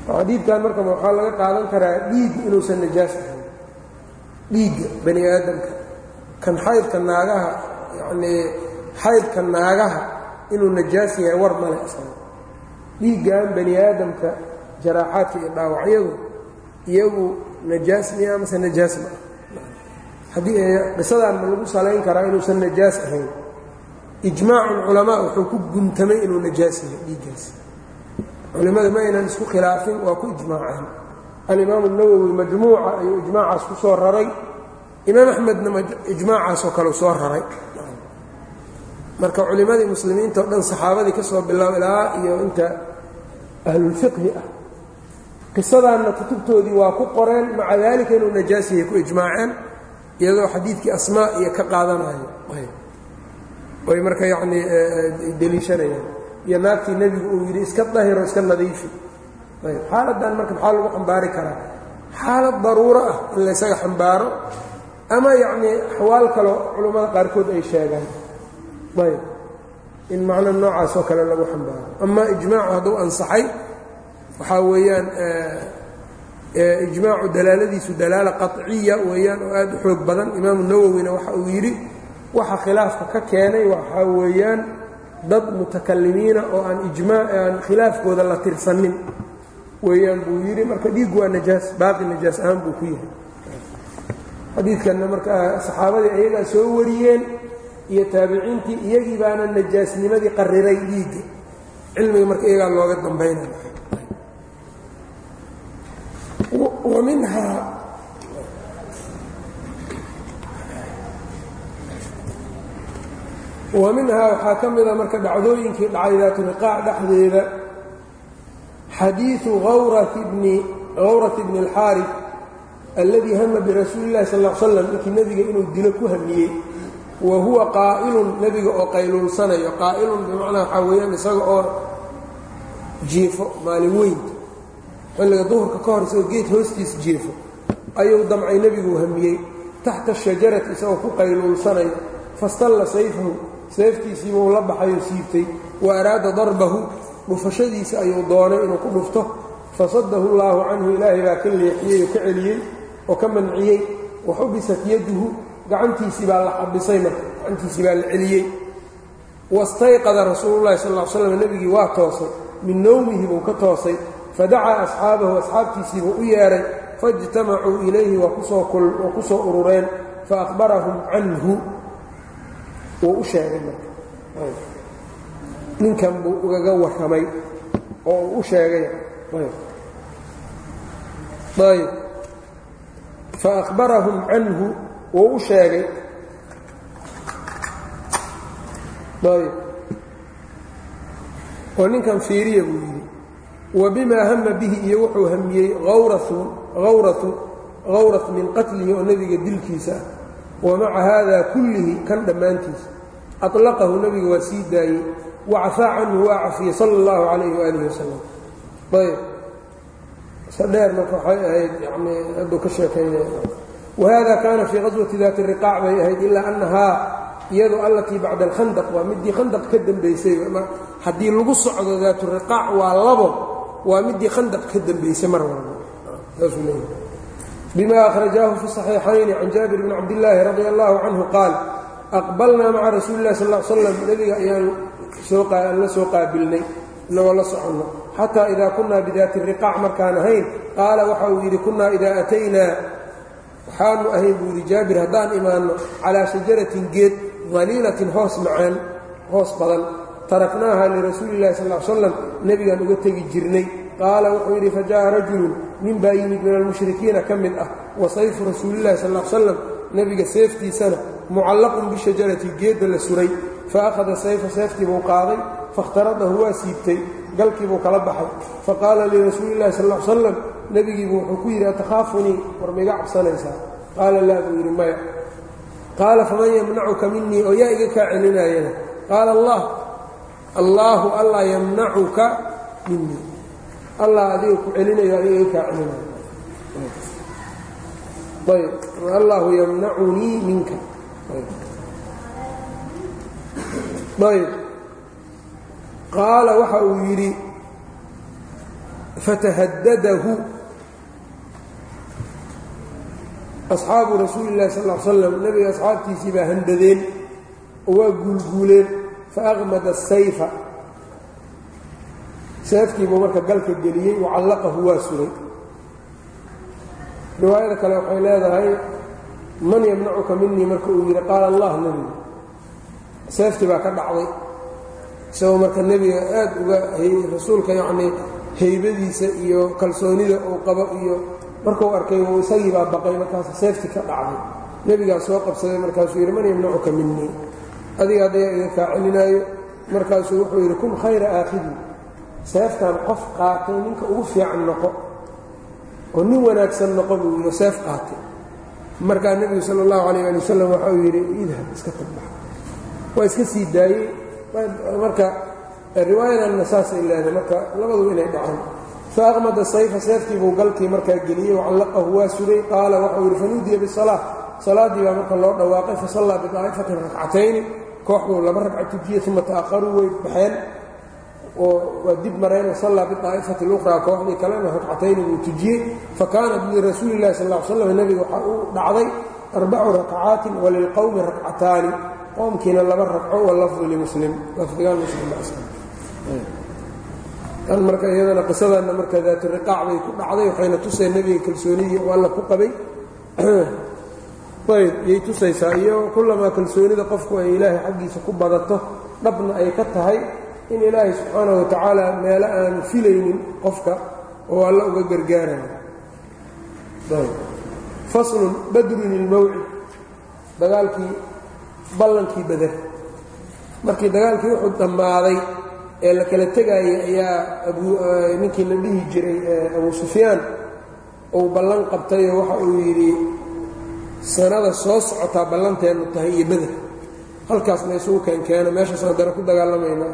Xadiidkan marka waxaa laga qaadan karaa dhiigga inuusan najaas ahayn. Dhiigga bani aadamka. Kan xaydka naagaha yacnii xaydka naagaha inuu najaas yahay war male isaga dhiiggan bani aadamka jaraaxaadka iyo dhaawacyadu iyagu najaas miya amase najaas ma ah haddii qisadaan ma lagu salayn karaa inuusan najaas ahayn ijmaacu culamaa wuxuu ku guntamay inuu najaas yahay dhiiggaas culimmadu ma aynan isku khilaafin waa ku ijmaaceen alimaamu nawowi majmuuca ayuu ijmaacaas ku soo raray. Imaam axmedna ijmaacaasoo kale soo raray. Marka culimmadii muslimiinta o dhan saxaabadii ka soo bilow iyo inta ahlulfiqhi ah. Qisadaanna kutubtoodii waa ku qoreen maca daalika inuu najaas yahay ku ijmaaceen iyadoo xadiidkii asmaa iyo ka qaadanayo oy marka yacnii deliishanayaan. Iyo naagtii nebigu uu yidhi iska dahiro iska nadiifi. Xaaladdan marka maxaa lagu xambaari karaa? Xaalad daruuro ah in laysaga xambaaro ama yacnii axwaal kaloo culammada qaarkood ay sheegaan. Ayb. In macno noocaas oo kale lagu xambaaro. Ama ijmaacu hadduu ansaxay waxaa weeyaan ijmaacu dalaaladiisu dalaala qaطciya weeyaan oo aad u xoog badan imaamu nawowina waxa uu yidhi waxa khilaafka ka keenay waxaa weeyaan dad mutakalimiina oo aan ijmaa aan khilaafkooda la tirsanin weeyaan buu yidhi. Marka dhiig waa najaas baaqi najaas ahaan buu ku yahay. Xadiidkanna marka saxaabadii ayagaa soo wariyeen iyo taabiciintii iyagii baana najaasnimadii qariray dhiigga. Cilmiga marka iyagaa looga dambaynaya minhaa wa minhaa waxaa ka mida marka dhacdooyinkii dhacay daatu niqaac dhexdeeda. Xadiiu hawrat bni اlxaari alladii hama birasuuli اlahi sal slam ninkii nebiga inuu dilo ku hamiyey. Wa huwa qaa'ilun nebiga oo qayluulsanayo qaa'ilun bimacnaa waxaa weeyaan isaga oo jiifo maalin weynka xilliga duhurka ka hor isagoo geed hoostiis jiifo ayuu damcay nebiguu hamiyey. Taxta shajarati isagoo ku qayluulsanayo fastalla sayfahu seeftiisiibuu la baxayoo siibtay. Wa araada darbahu dhufashadiisa ayuu doonay inuu ku dhufto. Fasadahu llaahu canhu ilaahay baa ka leexiyey oo ka celiyey oo ka manciyey. Wa xubisat yaduhu gacantiisii baa la xabisay marka gacantiisii baa la celiyey. Wastayqada rasuululahi sal l slam nebigii waa toosay. Min nowmihi buu ka toosay fadacaa asxaabahu asxaabtiisii buu u yeedhay faijtamacuu ilayhi waa ku soo urureen faahbarahum canhu. Wuu u sheegay marka. Ninkan buu ugaga warramay oo uu u sheegay. Ayb. Faahbarahum canhu wuu u sheegay. Ayb. Oo ninkan fiiriya buu yidhi wa bimaa hama bihi iyo wuxuu hamiyey hawrat min qatlihi oo nebiga dilkiisa ah. Wa maca haada kullihi kan dhammaantiisa aطlaqahu nebiga waa sii daayey. Wacafaa canhu waa cafiyey sala اllahu calayh waalihi wasalam ayb sadheer marka waxay ahayd yani hadduu ka sheekaynaya wahada kaana fii qaswati daati riqaac bay ahayd ilaa annahaa iyadu allatii bacda alkhandaq waa midii khandaq ka dambaysay. Haddii lagu socdo daatu riqaac waa labo waa midii khandaq ka dambaysay mar walba. Bima akhrajaahu fi صaxiixayni can jaabir bni cabdillaahi radi allahu canhu qaal aqbalnaa maca rasuuli illahi sal slam nebiga ayaan la soo qaabilnay inagoo la soconno. Xataa idaa kunaa bidaati riqaac markaan ahayn qaala waxa uu yidhi kunaa idaa ataynaa. Waxaanu ahayn buu yidhi jaabir haddaan imaanno calaa shajaratin geed daliilatin hoos macaan hoos badan taraknaaha lirasuuli illahi sal l slam nebigaan uga tegi jirnay. Qaala wuxuu yidhi fajaءa rajulun nin baa yimid min almushrikiina ka mid ah wa sayfu rasuulillahi sal l slam nebiga seeftiisana mucallaqun bishajarati geedda la suray. Faakhada sayfa seeftii buu qaaday faاkhtaradahu waa siibtay galkiibuu kala baxay. Faqaala lirasuuli illahi sal l slam nebigiibu wuxuu ku yidhi atakhaafunii war maiga cabsanaysaa? Qaala laa buu yidhi maya. Qaala faman yamnacuka minii oo yaa iga kaa celinaayana qaala allah allaahu allaa yamnacuka minii allah adiga ku celinayo adiga iga kaa celinayo ayb. Yamnacunii minka. Ayb. Qaala waxa uu yidhi fatahadadahu. Asxaabu rasuuli illahi sal l slam nebiga asxaabtiisii baa handadeen oo waa guulguuleen faaqmada asayfa seeftiibuu marka galka geliyey wacallaqahu waa suray. Riwaayada kale waxay leedahay man yamnacuka minii marka uu yidhi qaala allah nebiga seeftii baa ka dhacday. Isagoo marka nebiga aad uga rasuulka yacnii haybadiisa iyo kalsoonida uu qabo iyo markuu arkay isagii baa baqay markaas seeftii ka dhacday. Nebigaa soo qabsaday markaasuu yidhi man yamnacuka minii adiga haddayaa iga kaa celinaayo markaasuu wuxuu yidhi kun khayra aakhidii seeftan qof qaatay ninka ugu fiican noqo oo nin wanaagsan noqo buu yidhi seef qaatay. Markaa nebigu sala allahu calayh ali wasalam waxa uu yidhi idhab iska tagbax waa iska sii daayey. Marka riwaayadanna saasay leedahay marka labaduba inay dhacaan faaqmada sayfa seeftiibuu galkii markaa geliyey wacallaqahu waa sugay qaala waxau yidhi fanuudiya bisalaa salaaddii baa marka loo dhawaaqay fasallaa bidaa'ifatin rakcatayni kooxduu laba ragca tujiyey uma ta'aqaruu way baxeen oo waa dib mareen wasallaa bidaa'ifati اlukhraa kooxdii kalena rakcatayni buu tujiyey. Fakaanat lirasuuli illahi sal slam nebiga waxaa uu dhacday arbacu rakcaatin walilqowmi rakcataani qoomkiina laba ragco walafdu limuslim lafdigaan muslim tan marka iyadana qisadanna marka daatu riqaac bay ku dhacday waxayna tusay nebiga kalsoonidii u alla ku qabay ayb yay tusaysaa iyo kullamaa kalsoonida qofku ay ilaahay xaggiisa ku badato dhabna ay ka tahay in ilaahay subxaana wa tacaala meelo aanu filaynin qofka oo alla uga gargaarayo faslun badrun ilmawcid dagaalkii ballankii bader markii dagaalkii wuxuu dhammaaday ee la kala tegaayay ayaa ninkii la dhihi jiray abu sufyaan. Uu ballan qabtayoo waxa uu yidhi sanada soo socotaa ballanteennu tahay iyo beder halkaasna isugu keenkeeno meeshaas haddana ku dagaalamaynaa.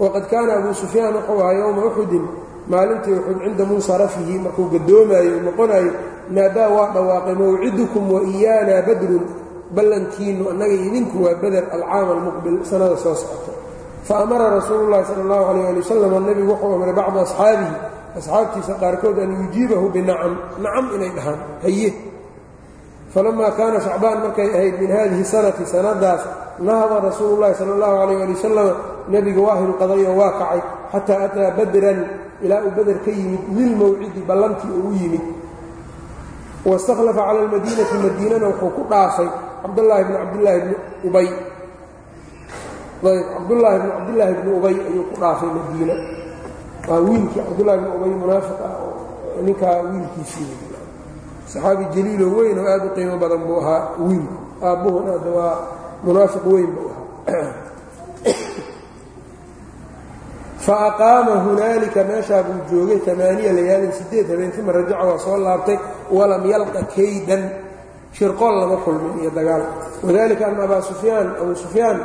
Waqad kaana abuu sufyaan wuxuu ahaa yowma uxudin maalintii uxud cinda munsarafihi markuu gadoomaayo noqonayo naadaa waa dhawaaqay mawcidukum wa iyaana badrun ballankiinnu annaga idinku waa beder alcaam almuqbil sanada soo socota. Fa amara rasuulu llahi sala allahu calayh ali wasalam nebigu wuxuu amray bacda asxaabihi asxaabtiisa qaarkood an yujiibahu binacam nacam inay dhahaan haye falamaa kaana shacbaan markay ahayd min hadihi sanati sanadaas nahada rasuulu llahi sala allahu calayh ali wasalam nebiga waa hinqadayoo waa kacay xataa ataa badran ilaa uu beder ka yimid lilmawcidi ballantii u yimid waistakhlafa cala almadiinati madiinana wuxuu ku dhaafay cabdulaahi bni cabdilaahi bni ubay ayb cabdulaahi bni cabdilaahi bni ubay ayuu ku dhaafay madiina waa wiilkii cabdullahi bni ubay munaafiq ah oo ninkaa wiilkiisii saxaabi jaliiloo weyn oo aad u qiimo badan buu ahaa wiilku aabbuhun hadda waa munaafiq weyn buu ahaa. Fa aqaama hunaalika meeshaa buu joogay amaaniya layaalin siddeed habeen uma rajaca waa soo laabtay walam yalqa kaydan. Shirqool lama kulmin iyo dagaal. Wadalika ana abaa sufyaan abuu sufyaan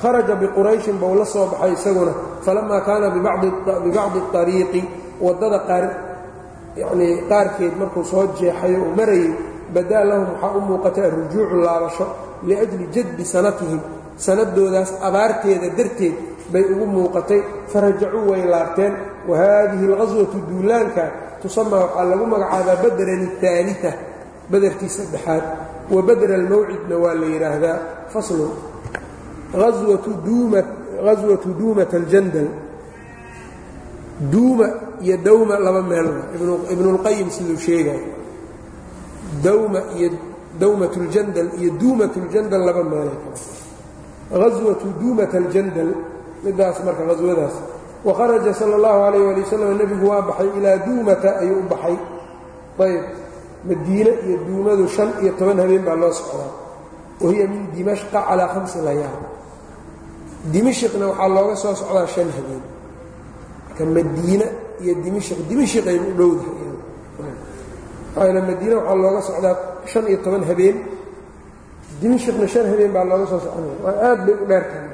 kharaja biqurayshin bou la soo baxay isaguna falamaa kaana bibacdi ariiqi waddada qaar yanii qaarkeed markuu soo jeexayo uu marayay badaa lahum waxaa u muuqatay arujuucu laabasho liajli jadbi sanatihim sanadoodaas abaarteeda darteed bay ugu muuqatay farajacuu way laabteen wa haadihi alqaswatu duulaanka tusamaa waxaa lagu magacaabaa badran الثaalita baderkii saddexaad wa badr almawcidna waa la yidhaahdaa faslun aswatu duumat aljandal duuma iyo dawma laba meelna ibnulqayim siduu sheegay. Dawma iyo dawmatljandal iyo duumatljandal laba meelood aswatu duumat aljandal midaas marka aswadaas waharaja sal اllahu alayh ali wasalam nebigu waa baxay ilaa duumata ayuu u baxay. Ayb madiine iyo duumadu shan iyo toban habeen baa loo socdaa. Wahiya min dimashqa calaa hamsi layaal. Dimashqna waxaa looga soo socdaa shan habeen marka madiine iyo dimashq. Dimashqay u dhowdahay madiine waxaa looga socdaa shan iyo toban habeen. Dimashqna shan habeen baa looga soo soconaya aad bay u dheertahay.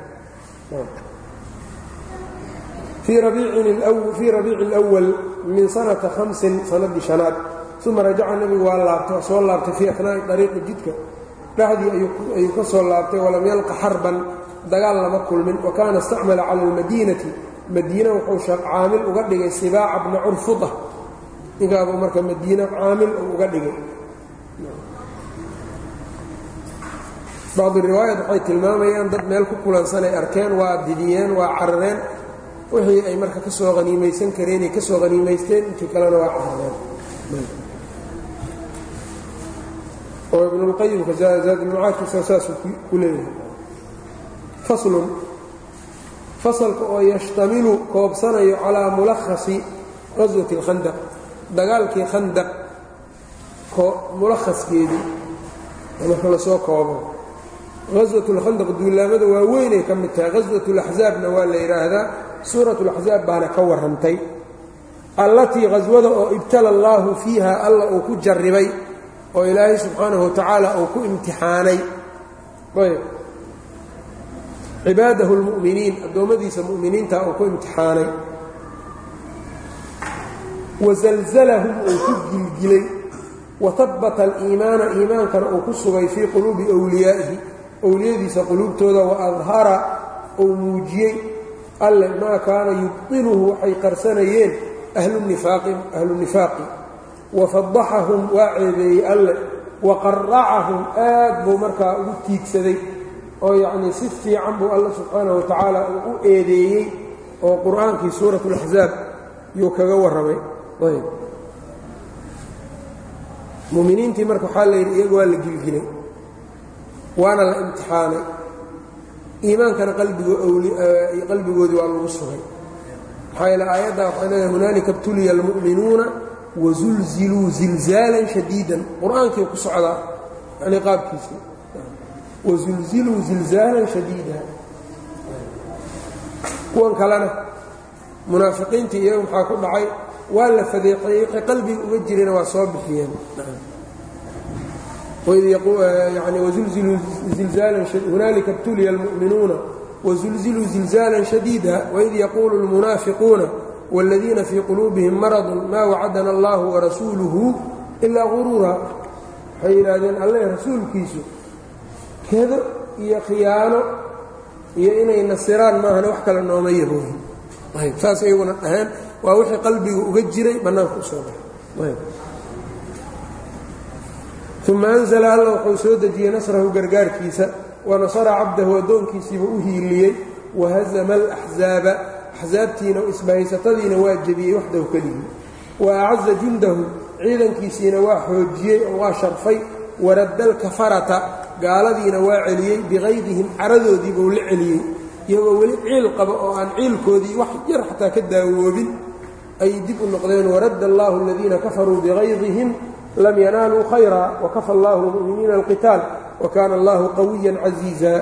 Fii rabiici اlأwal min sanata hamsin sanadii shanaad. Uma rajaca nebigu waa laabtay soo laabtay fii akhnaa'i ariiqi jidka. Dhexdii ayuu ka soo laabtay walam yalqa xarban dagaal lama kulmin. Wa kaana istacmala cala almadiinati madiina wuxuu caamil uga dhigay sibaaca bna curfuda ninkaabuu marka madiina caamil uga dhigay. Bacdi riwaayat waxay tilmaamayaan dad meel ku kulansan ay arkeen waa didiyeen waa carareen. Wixii ay marka ka soo haniimaysan kareenay ka soo haniimaysteen intii kalena waa carareen. Oo ibnulqayimka zaadulmacaadkiisa saasuu ku leeyahay fasalka oo yashtamilu koobsanayo calaa mulakhasi qaswati alkhandaq. Dagaalkii khandaq mulakhaskeedii marka la soo koobo qaswatu lkhandaq duulaamada waaweynay ka mid tahay. Qaswatu laxzaabna waa la yidhaahdaa suuratu laxzaab baana ka warrantay. Allatii qaswada oo ibtala allaahu fiiha alla uu ku jarribay oo ilaahay subxaanahu wa tacaala uu ku imtixaanay. Ayb cibaadahu اlmu'miniin addoommadiisa mu'miniinta uu ku imtixaanay. Wasalzalahum uu ku gilgilay wahabbata aliimaana iimaankana uu ku sugay fii quluubi wliyaa'ihi owliyadiisa quluubtooda wa adhara uu muujiyey alle maa kaana yubtiluhu waxay qarsanayeen ahlu nifaaqi. Wafadaxahum waa ceebeeyey alle waqaracahum aad buu markaa ugu tiigsaday oo yacnii si fiican buu alle subxaanahu wa tacaala uu u eedeeyey oo qur'aankii suurat اlaxzaab yuu kaga warramay. Ayb. Muminiintii marka waxaa la yidhi iyagu waa la gilgilay waana la imtixaanay. Iimaankana qalbigoodii waa lagu sugay. Maxaa yeele aayadda waxay leedahay hunaalika btuliya almu'minuuna wazulziluu zilzaalan shadiidan. Qur'aankii ku socdaa yani qaabkiisa wazulziluu zilzaalan shadiida kuwan kalena munaafiqiintii iyagu maxaa ku dhacay waa la fadeexeeyey qalbiga uga jirana waa soo bixiyeen hunaalika ibtuliya almu'minuuna wazulziluu zilzaalan shadiida waid yaquulu almunaafiquuna wاladiina fii quluubihim maradun maa wacadana allahu warasuuluhu ilaa guruura waxay yidhaahdeen alle rasuulkiisu kedo iyo khiyaano iyo inay nasiraan maahane wax kale nooma yaboohin ayb saas iyaguna dhaheen. Waa wixii qalbiga uga jiray bannaanka u soo baxay. Uma anzla alla wuxuu soo dejiyey nasrahu gargaarkiisa. Wanasara cabdahu addoonkiisiiba u hiiliyey. Wahazama alaxzaaba axsaabtiina isbahaysatadiina waa jebiyey waxdahu keligii wa acaza jundahu ciidankiisiina waa xoojiyey oo waa sharfay. Waradda alkafarata gaaladiina waa celiyey biqaydihim caradoodii buu la celiyey. Iyagoo weli ciil qaba oo aan ciilkoodii wax yar xataa ka daawoobin ayay dib u noqdeen waradda allaahu aladiina kafaruu biqaydihim lam yanaaluu khayra wakafa allahu lmu'miniina alqitaal wakaana allahu qawiyan casiiza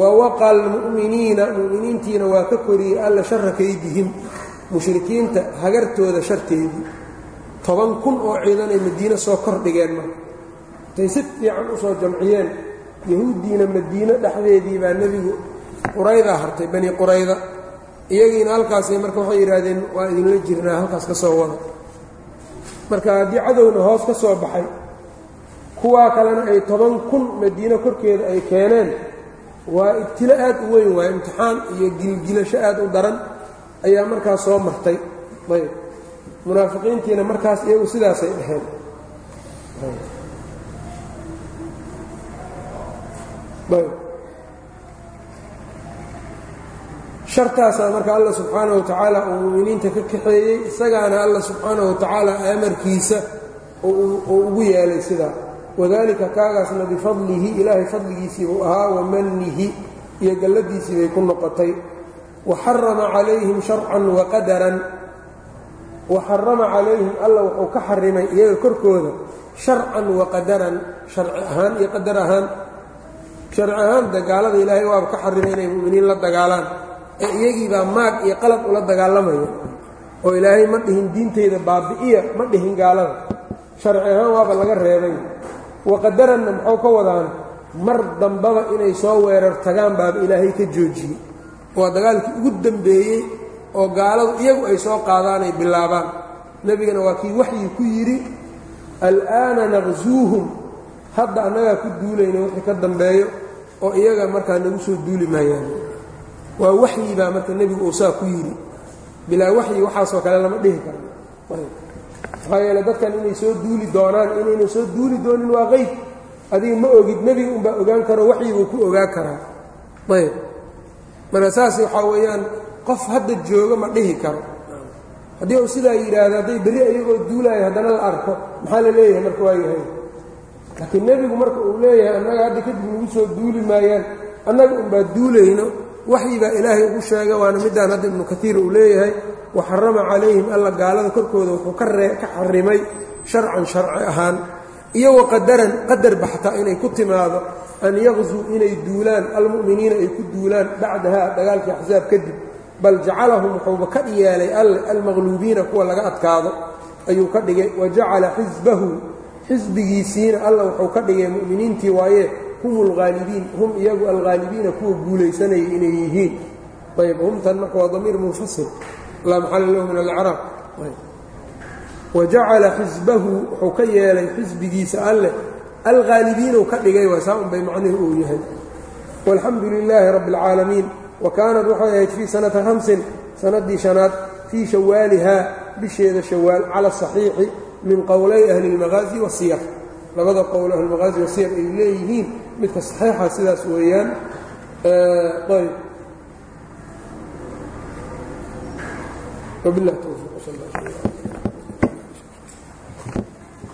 wawaqa almu'miniina mu'miniintiina waa ka koriyey alla shara kaydihim mushrikiinta hagartooda sharteedii. Toban kun oo ciidanay madiine soo kordhigeen marka intay si fiican u soo jamciyeen yahuuddiina madiine dhexdeedii baa nebigu quraydaa hartay bani qurayda. Iyagiina halkaasay marka waxay yidhaahdeen waa idinla jirnaa halkaas ka soo wada. Marka haddii cadowna hoos ka soo baxay kuwaa kalena ay toban kun madiine korkeeda ay keeneen. Waa ibtilo aad u weyn waay imtixaan iyo gilgilasho aad u daran ayaa markaas soo martay. Ayb. Munaafiqiintiina markaas iyagu sidaasay dhaheen shartaasaa marka alla subxaanaه wa tacaala uu mu'miniinta ka kaxeeyey isagaana alla subxaanaه wa tacaala amarkiisa oo ugu yeelay sidaa wadalika kaagaasna bifadlihi ilaahay fadligiisii buu ahaa wamanihi iyo galladiisii bay ku noqotay. Waxarama calayhim sharcan waqadaran waxarama calayhim alla wuxuu ka xarimay iyaga korkooda sharcan waqadaran sharci ahaan iyo qadar ahaan sharci ahaan dagaalada ilaahay waaba ka xarimay inay mu'miniin la dagaalaan. Ee iyagiibaa maag iyo qalab ula dagaalamaya. Oo ilaahay ma dhihin diintayda baabi'iya ma dhihin gaalada. Sharci ahaan waaba laga reebay. Waqadaranna muxuu ka wadaan mar dambaba inay soo weerar tagaan baaba ilaahay ka joojiyey. Waa dagaalkii ugu dembeeyey oo gaaladu iyagu ay soo qaadaan ay bilaabaan. Nebigana waa kii waxyi ku yidhi al'aana naqsuuhum hadda annagaa ku duulayna wixii ka dambeeyo oo iyaga markaa nagu soo duuli maayaan. Waa waxyi baa marka nebigu uu saa ku yidhi. Bilaa waxyi waxaasoo kale lama dhihi karo maxaa yeele dadkan inay soo duuli doonaan inayna soo duuli doonin waa qeyb. Adiga ma ogid nebiga unbaa ogaan karo waxyibuu ku ogaa karaa. Ayb. Marka saas waxaa weeyaan qof hadda jooga ma dhihi karo. Haddii uu sidaa yidhaahdo hadday berri iyagoo duulaayo haddana la arko. Maxaa la leeyahay marka waa yahay laakiin nebigu marka uu leeyahay annaga hadda kadib nagu soo duuli maayaan annaga unbaa duulayno waxyi baa ilaahay ugu sheega waana middaan hadda ibnu kaiir uu leeyahay waxarama calayhim alla gaalada korkooda wuxuu ka xarimay sharcan sharci ahaan iyo waqadaran qadar baxta inay ku timaado an yaqzuu inay duulaan almu'miniina ay ku duulaan bacdaha dagaalkii axsaab kadib bal jacalahum wuxuuba ka yeelay alle almaqluubiina kuwa laga adkaado ayuu ka dhigay wa jacala xisbahu xisbigiisiina alla wuxuu ka dhigay mu'miniintii waaye hum alhaalibiin hum iyagu alhaalibiina kuwa guulaysanaya inay yihiin. Ayb humtan marka waa damiir munfasil laa maxala lahu min alcraab wa jacala xisbahu wuxuu ka yeelay xisbigiisa alleh alghaalibiinuu ka dhigay waa saa unbay macnihi uu yahay. Walxamdu lilaahi rabbi اlcaalamiin wa kaanat waxay ahayd fii sanata hamsin sannaddii shanaad fii shawaalihaa bisheeda shawaal cala asaxiixi min qowlay ahli اlmaqaazi wasiyar labada qowl ahlmaqaazi wasiyar ay leeyihiin midka saxiixa sidaas weeyaan yb wabilah towfiq